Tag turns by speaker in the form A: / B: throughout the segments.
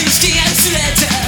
A: It's the answer.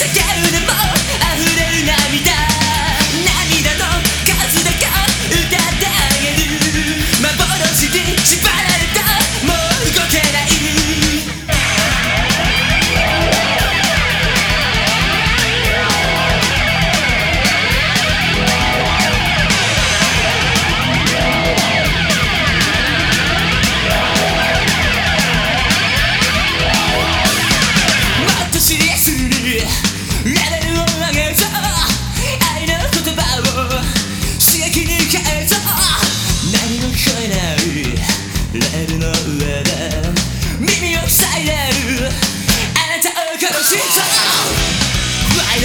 A: Once again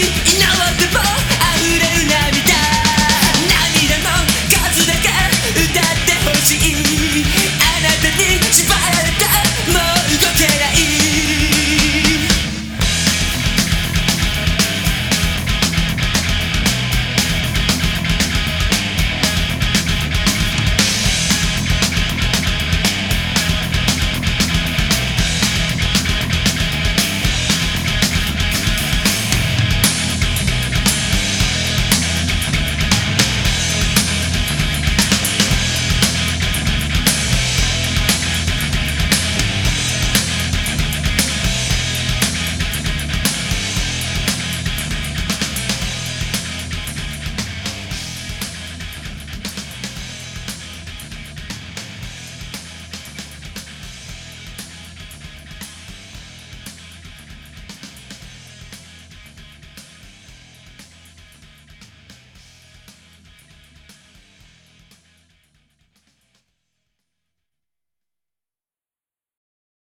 A: you.